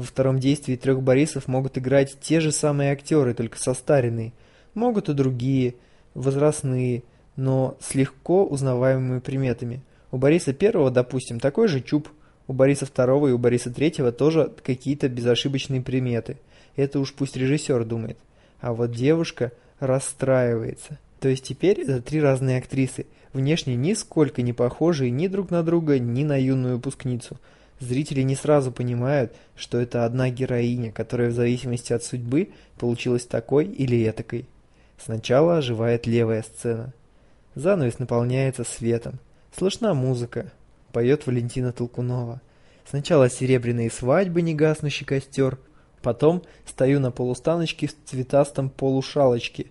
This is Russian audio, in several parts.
Во втором действии трех Борисов могут играть те же самые актеры, только состаренные. Могут и другие, возрастные, но с легко узнаваемыми приметами. У Бориса Первого, допустим, такой же чуб, у Бориса Второго и у Бориса Третьего тоже какие-то безошибочные приметы. Это уж пусть режиссер думает. А вот девушка расстраивается. То есть теперь это три разные актрисы, внешне нисколько не похожие ни друг на друга, ни на юную выпускницу. Зрители не сразу понимают, что это одна героиня, которая в зависимости от судьбы получилась такой или этакой. Сначала оживает левая сцена. Занавес наполняется светом. Слышна музыка. Поет Валентина Толкунова. Сначала серебряные свадьбы, негаснущий костер. Потом стою на полустаночке в цветастом полушалочке.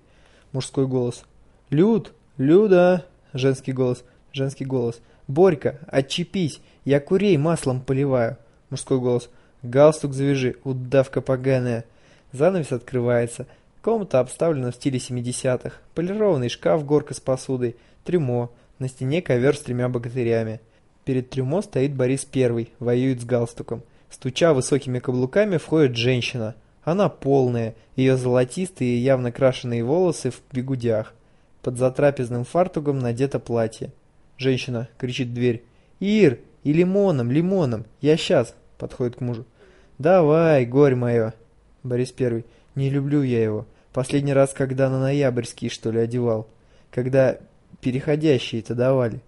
Мужской голос. «Люд! Люда!» Женский голос. Женский голос. «Борька, отчепись! Я курей маслом поливаю!» Мужской голос. «Галстук завяжи, удавка поганая!» Занавес открывается. Комната обставлена в стиле 70-х. Полированный шкаф, горка с посудой, трюмо. На стене ковер с тремя богатырями. Перед трюмо стоит Борис Первый, воюет с галстуком. Стуча высокими каблуками, входит женщина. Она полная, ее золотистые, явно крашеные волосы в бегудях. Под затрапезным фартугом надето платье. Женщина кричит в дверь. «Ир, и лимоном, лимоном, я сейчас!» Подходит к мужу. «Давай, горь мое!» Борис Первый. «Не люблю я его. Последний раз, когда на ноябрьский, что ли, одевал. Когда переходящие-то давали.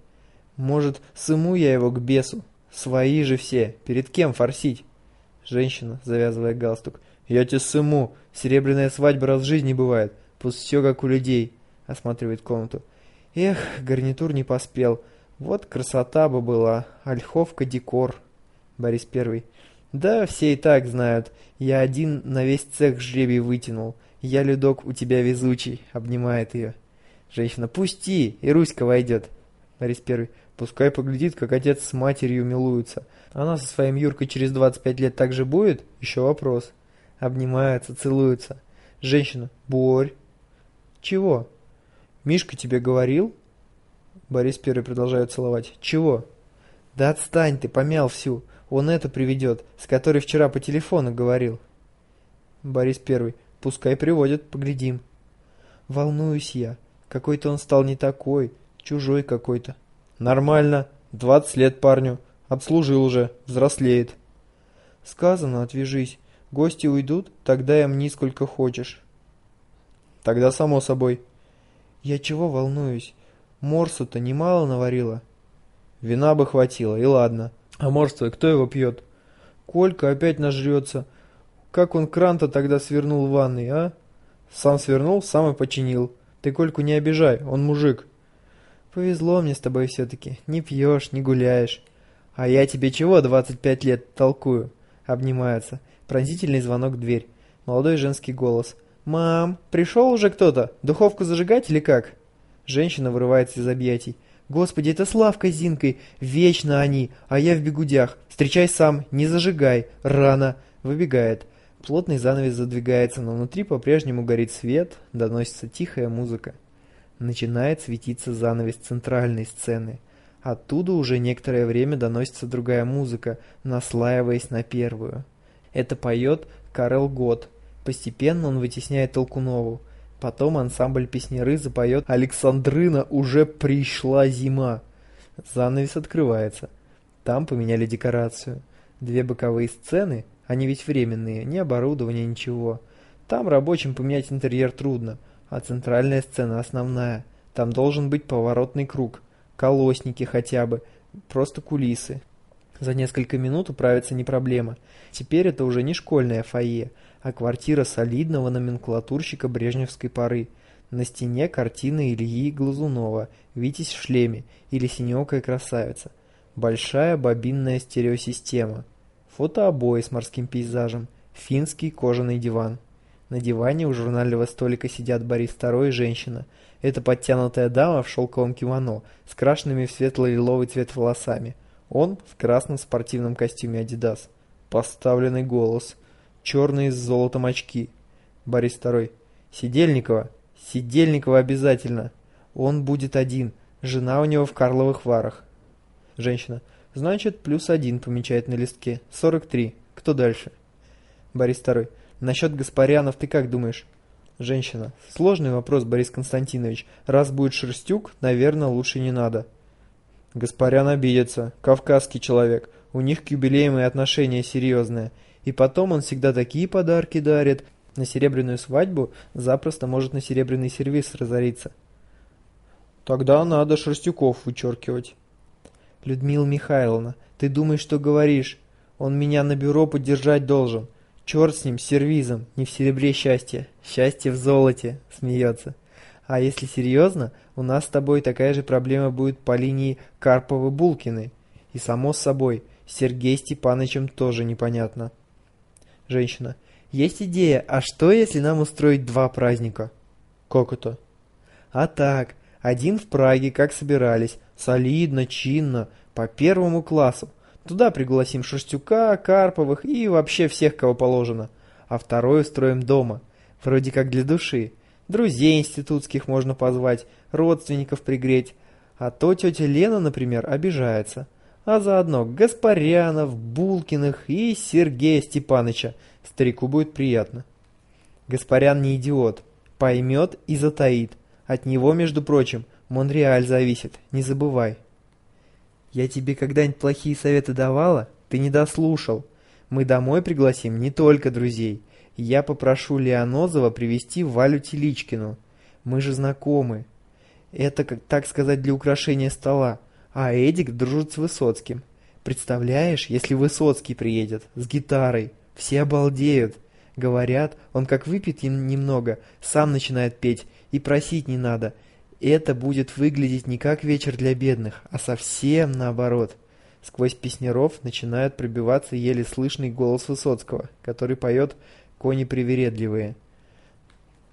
Может, сыму я его к бесу? Свои же все. Перед кем форсить?» Женщина, завязывая галстук. «Я тебе сыму. Серебряная свадьба раз в жизни бывает. Пусть все как у людей осматривает комнату. Эх, гарнитур не поспел. Вот красота бы была. Ольховка декор. Борис Первый. Да, все и так знают. Я один на весь цех жребий вытянул. Я, Людок, у тебя везучий. Обнимает ее. Женщина. Пусти, и Руська войдет. Борис Первый. Пускай поглядит, как отец с матерью милуются. Она со своим Юркой через 25 лет так же будет? Еще вопрос. Обнимаются, целуются. Женщина. Борь. Чего? Мишка тебе говорил? Борис Первый продолжает целовать. Чего? Да отстань ты, помял всю. Он это приведет, с которой вчера по телефону говорил. Борис Первый. Пускай приводит, поглядим. Волнуюсь я. Какой-то он стал не такой, чужой какой-то. Нормально. Двадцать лет парню. Отслужил уже, взрослеет. Сказано, отвяжись. Гости уйдут, тогда им ни сколько хочешь. Тогда само собой. Я чего волнуюсь? Морсу-то немало наварила. Вина бы хватило, и ладно. А морс твой, кто его пьет? Колька опять нажрется. Как он кран-то тогда свернул в ванной, а? Сам свернул, сам и починил. Ты Кольку не обижай, он мужик. Повезло мне с тобой все-таки. Не пьешь, не гуляешь. А я тебе чего 25 лет толкую? Обнимаются. Пронзительный звонок в дверь. Молодой женский голос. «Мам, пришел уже кто-то? Духовку зажигать или как?» Женщина вырывается из объятий. «Господи, это Славка с Зинкой! Вечно они, а я в бегудях! Встречай сам, не зажигай! Рано!» Выбегает. Плотный занавес задвигается, но внутри по-прежнему горит свет, доносится тихая музыка. Начинает светиться занавес центральной сцены. Оттуда уже некоторое время доносится другая музыка, наслаиваясь на первую. Это поет Карел Гот, Постепенно он вытесняет Толкунову. Потом ансамбль песняры запоет «Александрына, уже пришла зима». Занавес открывается. Там поменяли декорацию. Две боковые сцены, они ведь временные, ни оборудования, ничего. Там рабочим поменять интерьер трудно, а центральная сцена основная. Там должен быть поворотный круг, колосники хотя бы, просто кулисы. За несколько минут управиться не проблема. Теперь это уже не школьное фойе, а квартира солидного номенклатурщика брежневской поры. На стене картина Ильи Глазунова «Витязь в шлеме» или «Синеокая красавица». Большая бобинная стереосистема. Фотообои с морским пейзажем. Финский кожаный диван. На диване у журнального столика сидят Борис II и женщина. Это подтянутая дама в шелковом кимоно с крашенными в светло-лиловый цвет волосами. Он в красном спортивном костюме Adidas. Поставленный голос – черные с золотом очки. Борис Второй. Сидельникова. Сидельникова обязательно. Он будет один. Жена у него в Карловых Варах. Женщина. Значит, плюс один помечает на листке. 43. Кто дальше? Борис Второй. Насчет Гаспарянов ты как думаешь? Женщина. Сложный вопрос, Борис Константинович. Раз будет Шерстюк, наверное, лучше не надо. Гаспарян обидится. Кавказский человек. У них к юбилеям и отношения серьезные. И потом он всегда такие подарки дарит. На серебряную свадьбу запросто может на серебряный сервиз разориться. Тогда надо Шерстюков вычеркивать. Людмила Михайловна, ты думаешь, что говоришь? Он меня на бюро поддержать должен. Черт с ним, с сервизом, не в серебре счастье. Счастье в золоте, смеется. А если серьезно, у нас с тобой такая же проблема будет по линии Карповы-Булкины. И само собой, Сергей Степановичем тоже непонятно. Женщина. Есть идея, а что если нам устроить два праздника? Как это? А так, один в Праге, как собирались, солидно, чинно, по первому классу. Туда пригласим Шерстюка, Карповых и вообще всех, кого положено. А второй устроим дома, вроде как для души. Друзей институтских можно позвать, родственников пригреть. А то тетя Лена, например, обижается. А заодно Гаспарянов, Булкиных и Сергея Степаныча. Старику будет приятно. Гаспарян не идиот. Поймет и затаит. От него, между прочим, Монреаль зависит, не забывай. Я тебе когда-нибудь плохие советы давала? Ты не дослушал. Мы домой пригласим не только друзей. Я попрошу Леонозова привести Валю Теличкину. Мы же знакомы. Это, как так сказать, для украшения стола. А Эдик дружит с Высоцким. Представляешь, если Высоцкий приедет с гитарой, все обалдеют. Говорят, он как выпьет немного, сам начинает петь, и просить не надо. Это будет выглядеть не как вечер для бедных, а совсем наоборот. Сквозь песнеров начинает пробиваться еле слышный голос Высоцкого, который поет «Кони привередливые».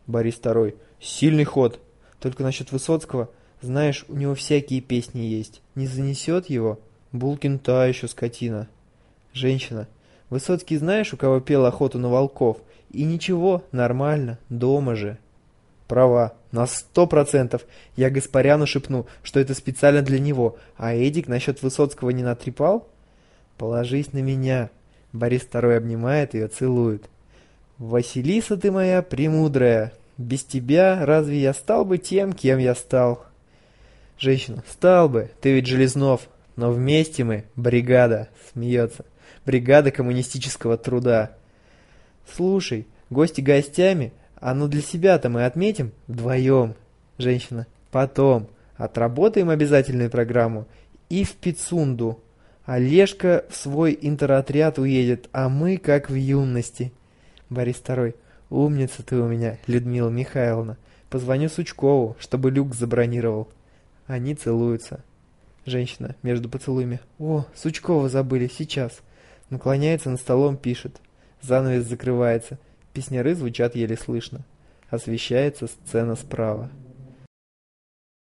Борис Второй. Сильный ход. Только насчет Высоцкого, знаешь, у него всякие песни есть. Не занесет его? Булкин та еще скотина. Женщина. Высоцкий знаешь, у кого пел охоту на волков? И ничего, нормально, дома же. Права, на сто процентов. Я Гаспаряну шепну, что это специально для него, а Эдик насчет Высоцкого не натрепал? Положись на меня. Борис Второй обнимает ее, целует. Василиса ты моя премудрая. Без тебя разве я стал бы тем, кем я стал? Женщина, стал бы, ты ведь Железнов, но вместе мы, бригада, смеется. Бригада коммунистического труда. Слушай, гости гостями, а ну для себя-то мы отметим вдвоем. Женщина. Потом. Отработаем обязательную программу. И в Пицунду. Олежка в свой интеротряд уедет, а мы как в юности. Борис Второй. Умница ты у меня, Людмила Михайловна. Позвоню Сучкову, чтобы люк забронировал. Они целуются. Женщина между поцелуями. О, Сучкова забыли, сейчас. Наклоняется над столом, пишет. Занавес закрывается. Песняры звучат еле слышно. Освещается сцена справа.